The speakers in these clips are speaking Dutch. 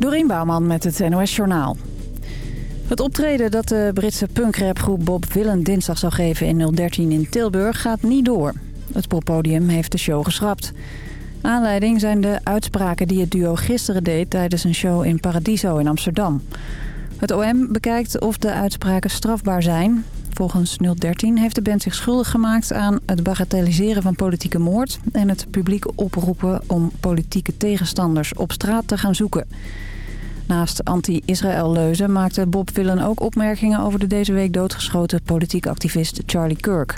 Dorien Bouwman met het NOS Journaal. Het optreden dat de Britse punkrapgroep Bob Willen dinsdag zou geven in 013 in Tilburg gaat niet door. Het poppodium heeft de show geschrapt. Aanleiding zijn de uitspraken die het duo gisteren deed tijdens een show in Paradiso in Amsterdam. Het OM bekijkt of de uitspraken strafbaar zijn. Volgens 013 heeft de band zich schuldig gemaakt aan het bagatelliseren van politieke moord... en het publiek oproepen om politieke tegenstanders op straat te gaan zoeken. Naast anti-Israël-leuzen maakte Bob Willen ook opmerkingen over de deze week doodgeschoten politiek activist Charlie Kirk.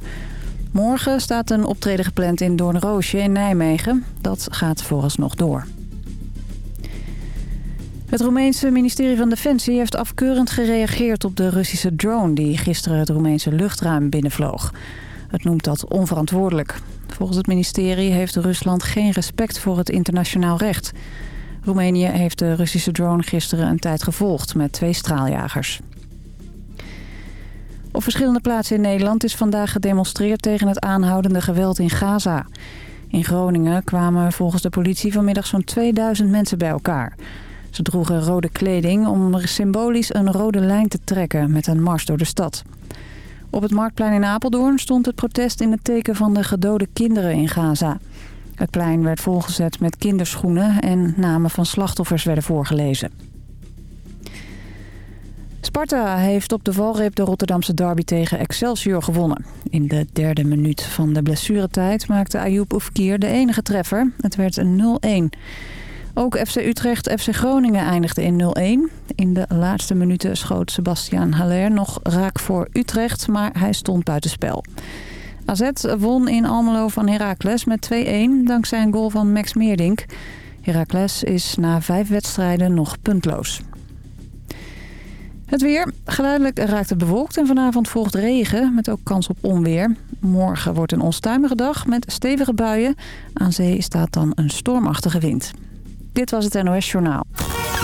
Morgen staat een optreden gepland in Doornroosje in Nijmegen. Dat gaat vooralsnog door. Het Roemeense ministerie van Defensie heeft afkeurend gereageerd op de Russische drone... die gisteren het Roemeense luchtruim binnenvloog. Het noemt dat onverantwoordelijk. Volgens het ministerie heeft Rusland geen respect voor het internationaal recht. Roemenië heeft de Russische drone gisteren een tijd gevolgd met twee straaljagers. Op verschillende plaatsen in Nederland is vandaag gedemonstreerd tegen het aanhoudende geweld in Gaza. In Groningen kwamen volgens de politie vanmiddag zo'n 2000 mensen bij elkaar. Ze droegen rode kleding om symbolisch een rode lijn te trekken met een mars door de stad. Op het Marktplein in Apeldoorn stond het protest in het teken van de gedode kinderen in Gaza. Het plein werd volgezet met kinderschoenen en namen van slachtoffers werden voorgelezen. Sparta heeft op de valreep de Rotterdamse derby tegen Excelsior gewonnen. In de derde minuut van de blessuretijd maakte Ayoub Oufkir de enige treffer. Het werd een 0-1. Ook FC Utrecht, FC Groningen eindigde in 0-1. In de laatste minuten schoot Sebastian Haller nog raak voor Utrecht, maar hij stond buitenspel. AZ won in Almelo van Heracles met 2-1 dankzij een goal van Max Meerdink. Heracles is na vijf wedstrijden nog puntloos. Het weer. Geleidelijk raakt het bewolkt en vanavond volgt regen met ook kans op onweer. Morgen wordt een onstuimige dag met stevige buien. Aan zee staat dan een stormachtige wind. Dit was het NOS Journaal.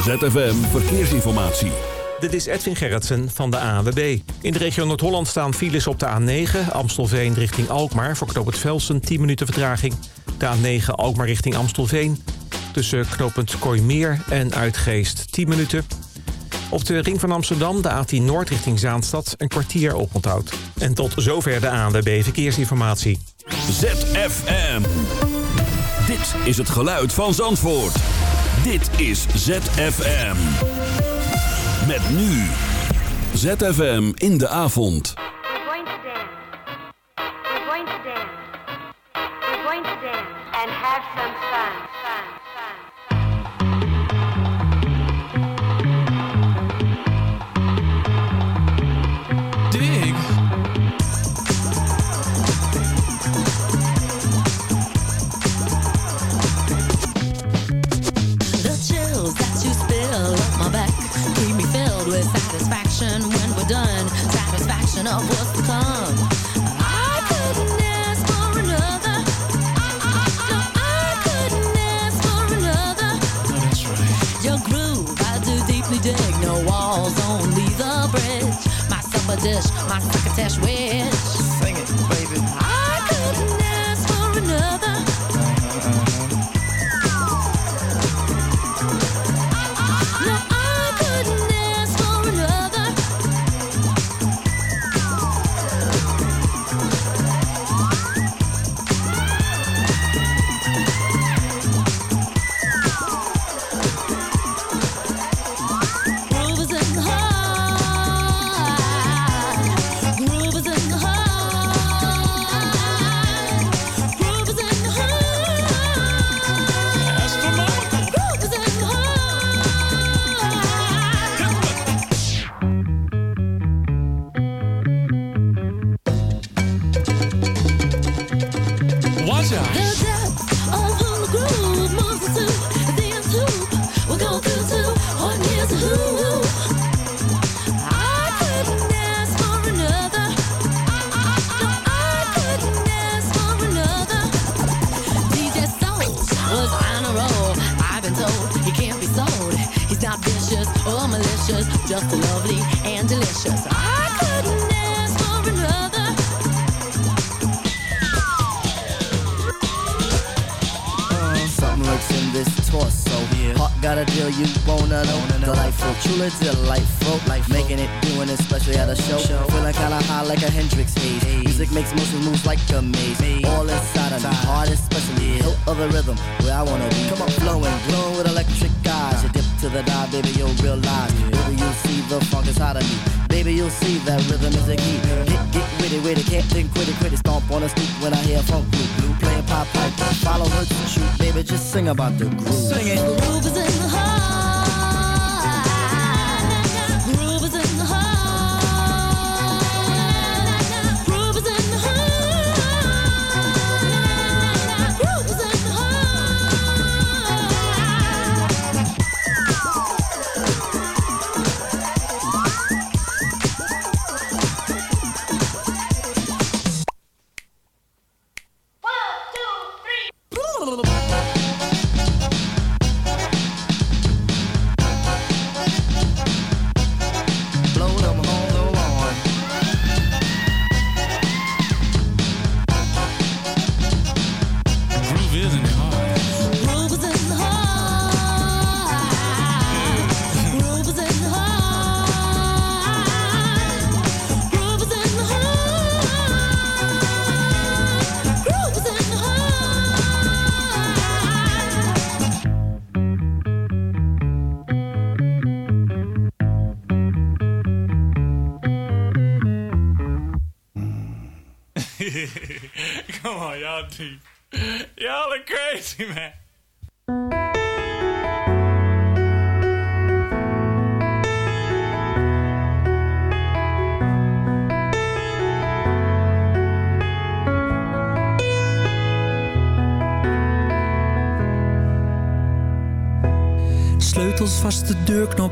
ZFM Verkeersinformatie. Dit is Edwin Gerritsen van de ANWB. In de regio Noord-Holland staan files op de A9... Amstelveen richting Alkmaar voor knooppunt Velsen 10 minuten vertraging. De A9 Alkmaar richting Amstelveen. Tussen knooppunt Kooimeer en Uitgeest 10 minuten. Op de ring van Amsterdam, de A10 Noord richting Zaanstad... een kwartier oponthoud. En tot zover de ANWB Verkeersinformatie. ZFM. Dit is het geluid van Zandvoort. Dit is ZFM. Met nu. ZFM in de avond. We're going to dance. We're going to dance. We're going to dance and have some fun. Groove, I do deeply dig. No walls, only the bridge. My supper dish, my crocketesh wish.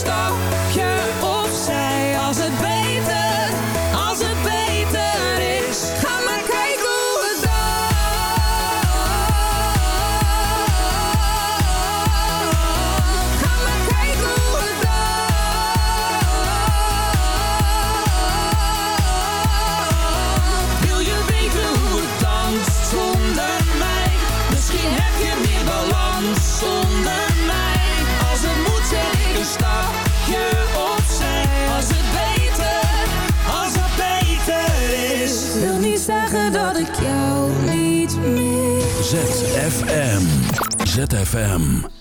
stop. ZFM. ZFM.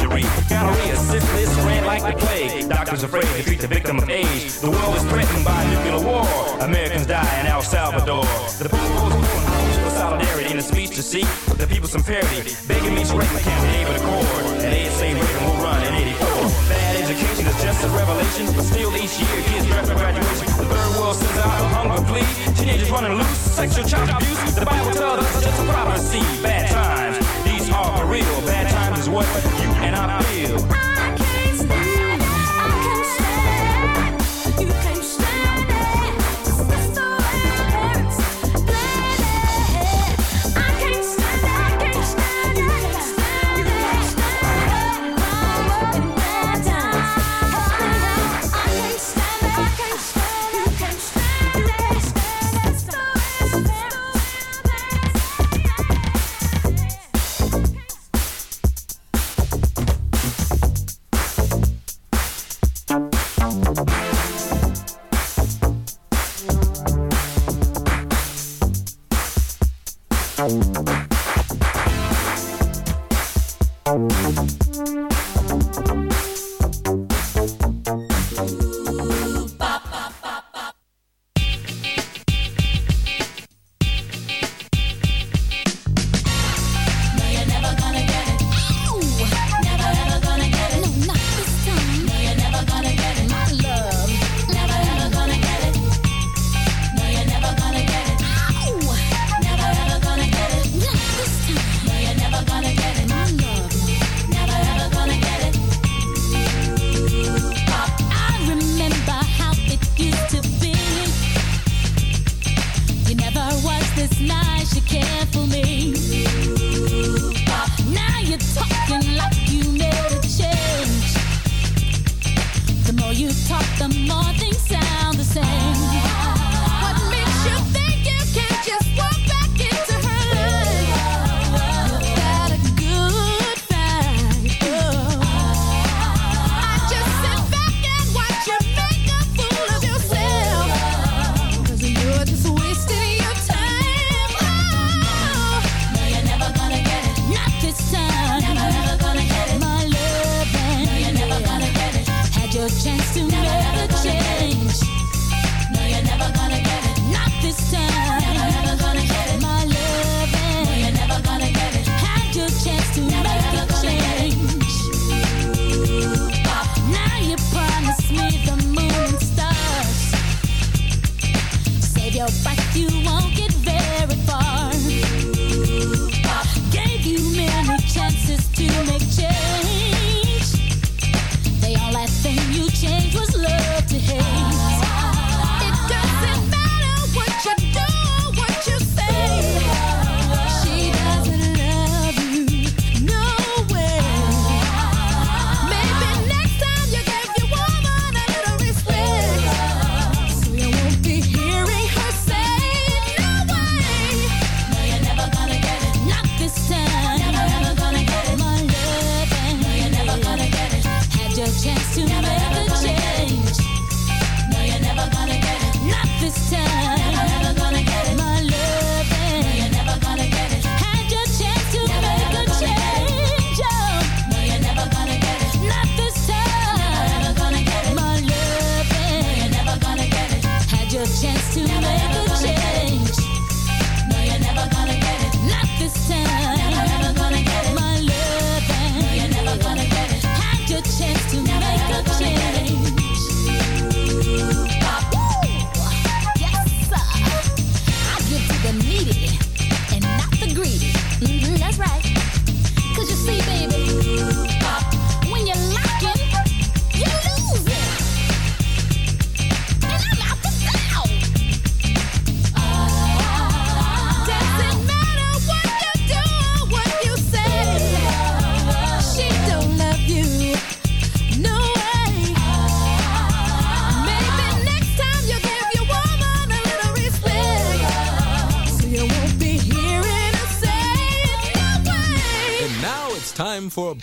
injury. Gonorrhea, syphilis, ran like the plague. Doctors afraid to treat the victim of AIDS. The world is threatened by nuclear war. Americans die in El Salvador. The people's for solidarity in a speech to seek the people some parity. Begging me to write my campaign for the court. And ASA Reagan will run in 84. Bad education is just a revelation, but still each year kids draft for graduation. The third world sends out a hunger plea. Teenagers running loose, sexual child abuse. The Bible tells us it's just a prophecy. Bad times, these are for real. Bad times is what you and I feel. I this lie she can't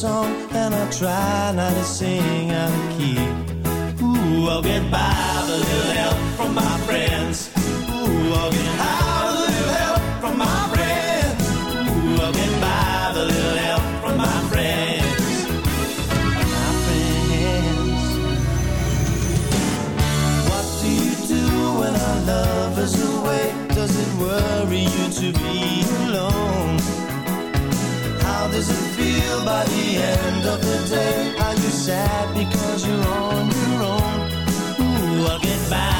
song and I try not to sing out of key. Ooh, I'll get by with a little help from my friends. Ooh, I'll get high with a little help from my friends. Ooh, I'll get by with a little help from my friends. My friends. What do you do when our love is away? Does it worry you to be? By the end of the day, are you sad because you're on your own? Ooh, I'll get by.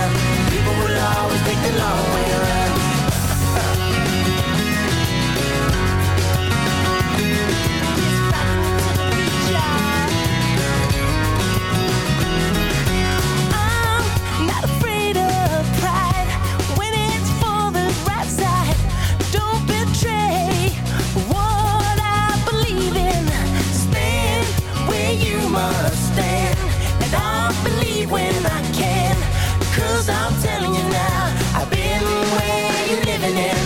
I'm telling you now, I've been where you're living in.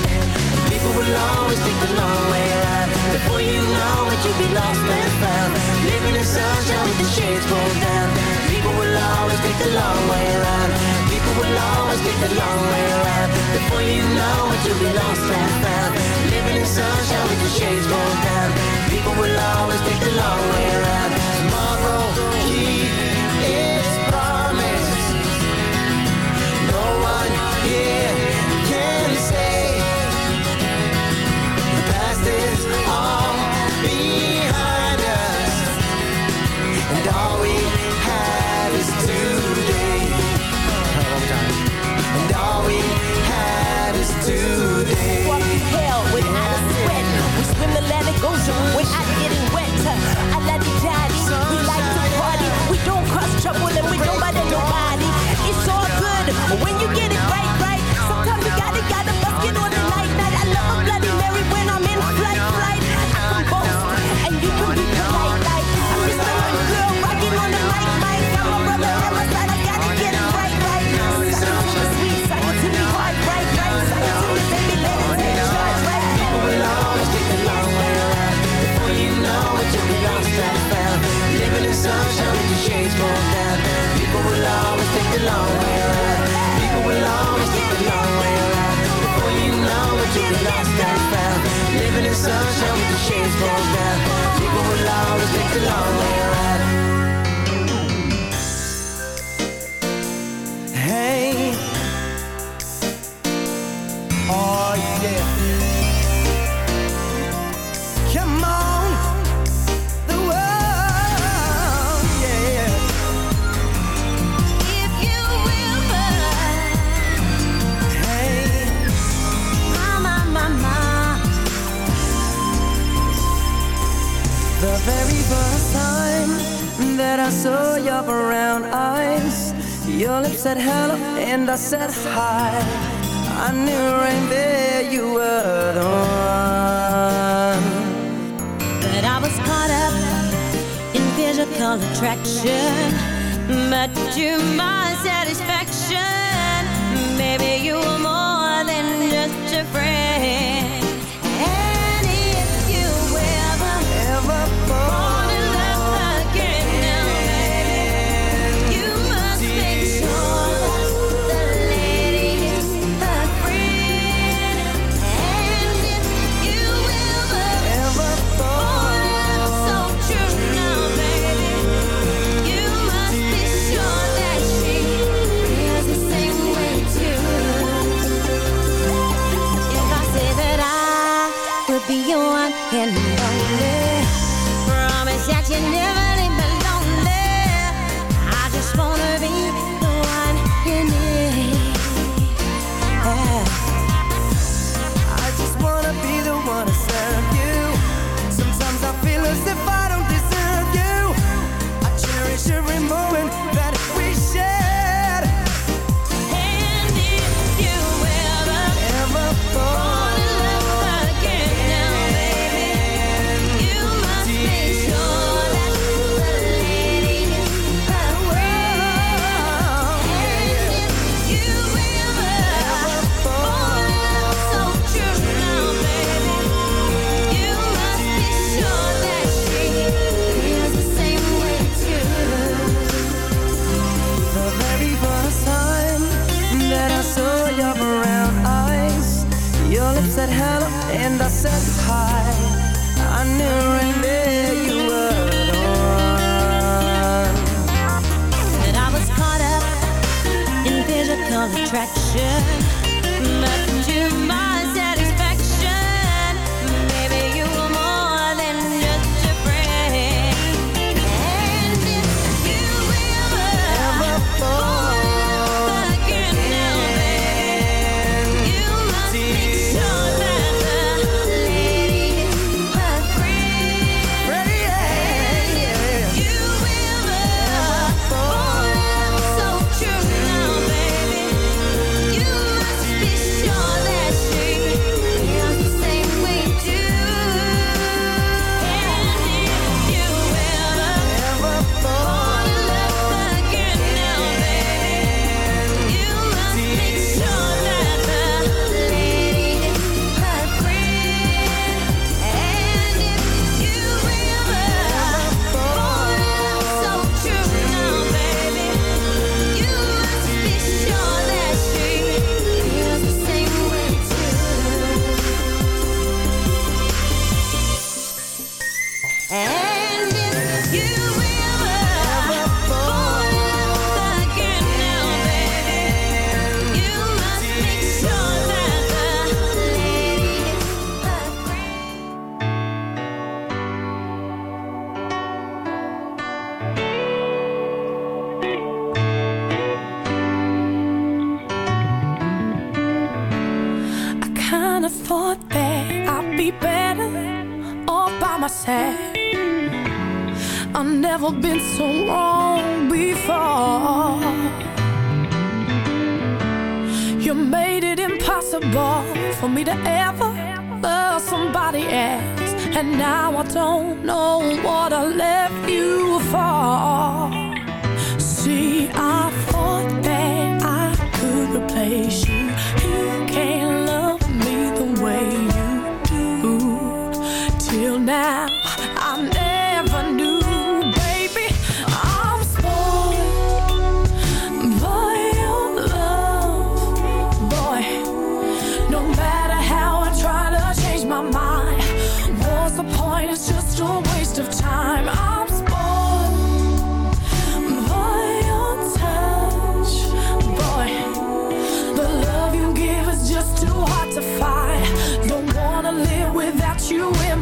And people will always take the long way around. Before you know it, you'll be lost and found. Living in sunshine with the shades pulled down. People will always take the long way around. People will always take the long way around. Before you know it, you'll be lost and found. Living in sunshine with the shades pulled down. People will always take the long way around. I said hi. be your one and only. Promise that you never leave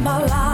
my life.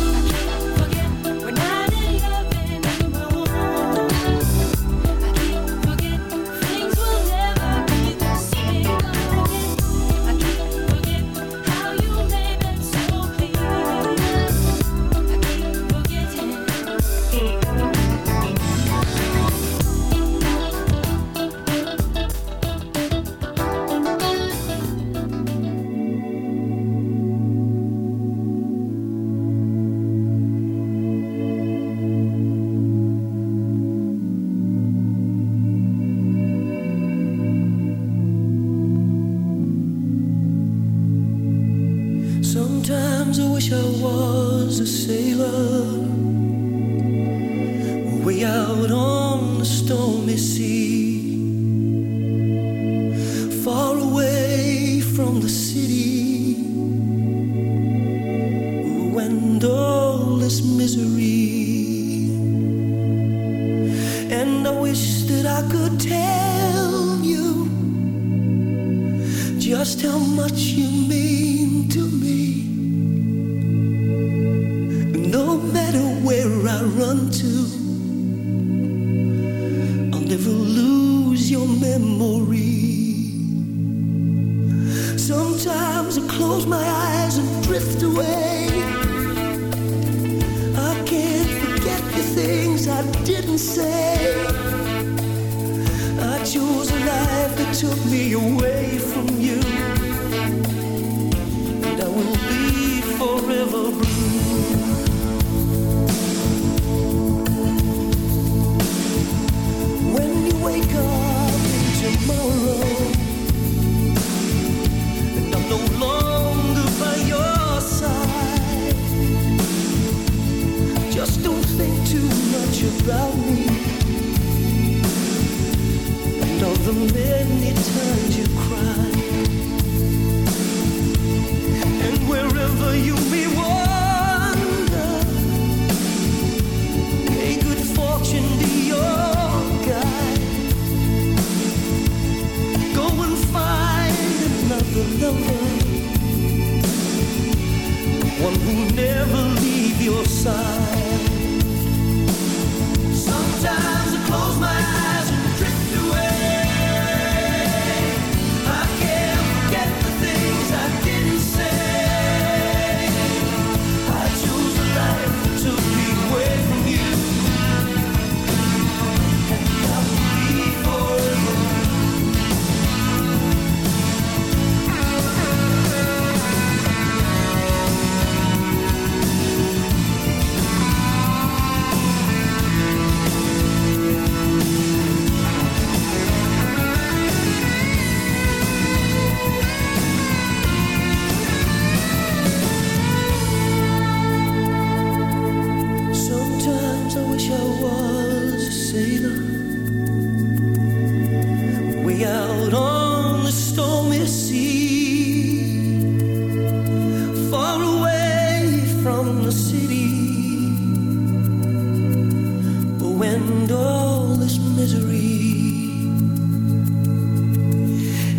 and all this misery.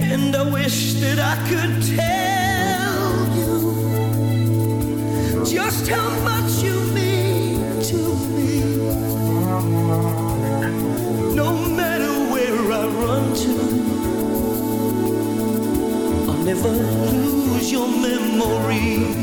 And I wish that I could tell you just how much you mean to me. No matter where I run to, I'll never lose your memory.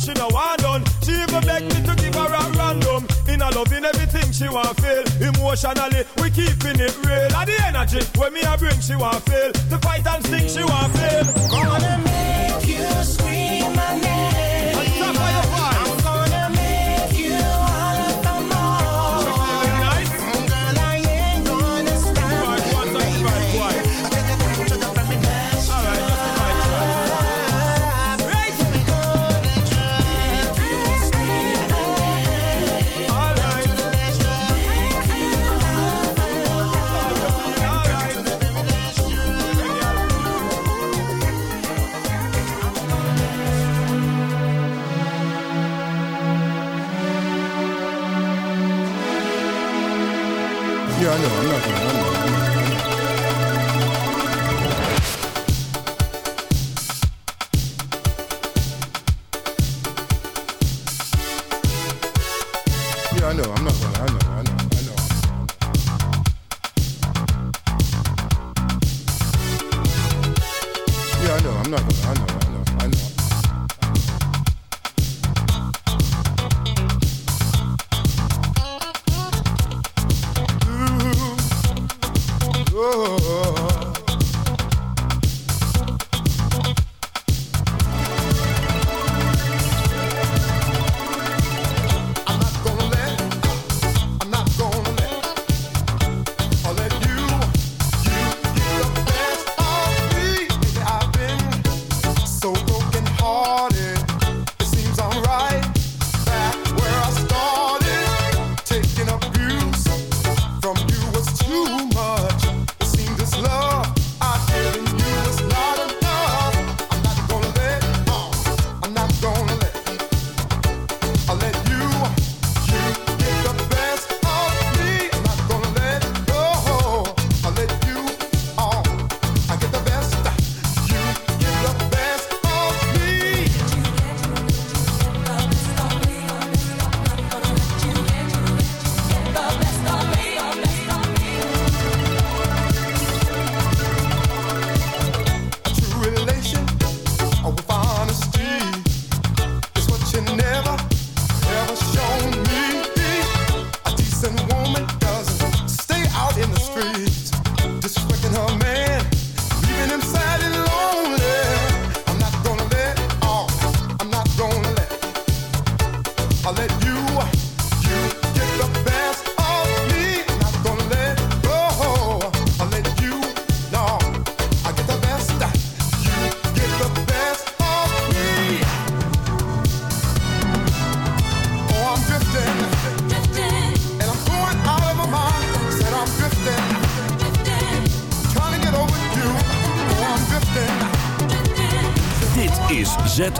cause she no want done. She even beg me to give her a random. In a loving everything she want feel. Emotionally, we keeping it real. At the energy when me I bring, she want feel. The fight and sting, she want feel. Gonna make you scream my name.